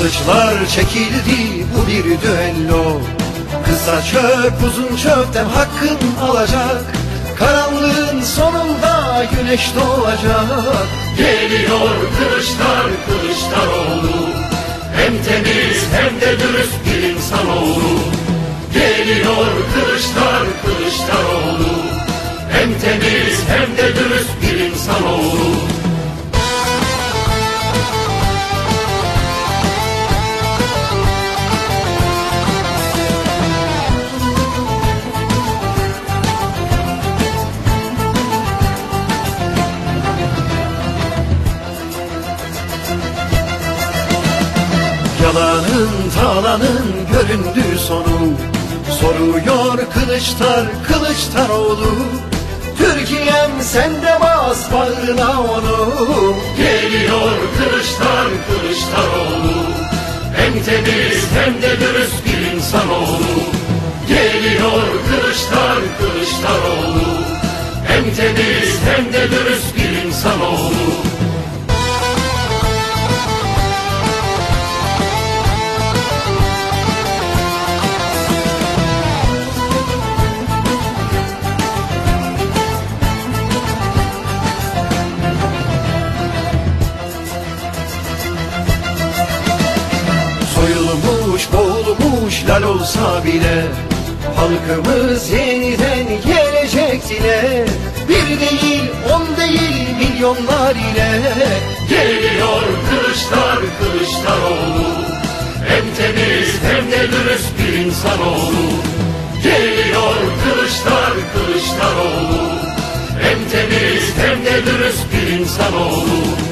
Kılıçlar çekildi bu bir düello. Kısa çöp uzun çöpten hakkın alacak. Karanlığın sonunda güneş doğacak. Geliyor kılıçlar Kılıçdaroğlu. Hem temiz hem de dürüst bir insanoğlu. Geliyor kılıçlar Kılıçdaroğlu. Hem temiz hem de dürüst bir insanoğlu Yalanın talanın göründü sonu. Soruyor kılıçlar Kılıçdaroğlu. Türkiye'm sende bas bağrına onu. Geliyor kılıçlar Kılıçdaroğlu. Hem temiz hem de dürüst bir insanoğlu. Geliyor kılıçlar Kılıçdaroğlu. Hem temiz hem de dürüst bir insanoğlu. Soyulmuş boğulmuş lal olsa bile Halkımız yeniden gelecek dile Bir değil on değil milyonlar ile Geliyor kılıçlar Kılıçdaroğlu. Hem temiz hem de dürüst bir insanoğlu. Geliyor kılıçlar Kılıçdaroğlu. Hem temiz hem de dürüst bir insanoğlu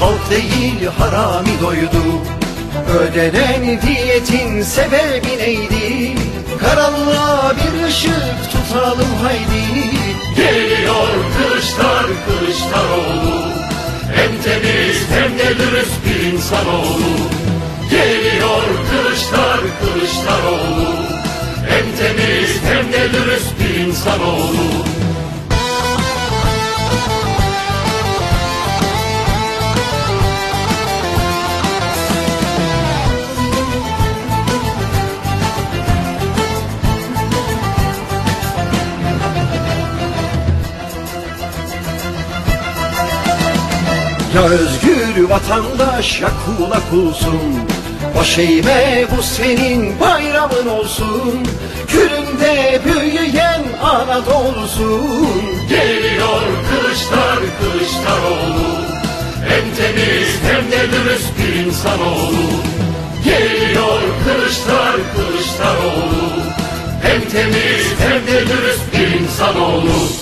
halk değil harami doydu. Ödenen diyetin sebebi neydi? Karanlığa bir ışık tutalım haydi. Geliyor kılıçlar Kılıçdaroğlu Hem temiz hem de dürüst bir insanoğlu Geliyor kılıçlar Kılıçdaroğlu Hem temiz hem de dürüst bir insanoğlu Ya özgür vatandaş ya kula kulsun Baş eğme bu senin bayramın olsun. Külünde büyüyen Anadolu'sun Geliyor kılıçlar Kılıçdaroğlu. Hem temiz hem de dürüst bir insanoğlu. Geliyor kılıçlar Kılıçdaroğlu. Hem temiz hem de dürüst bir insanoğlu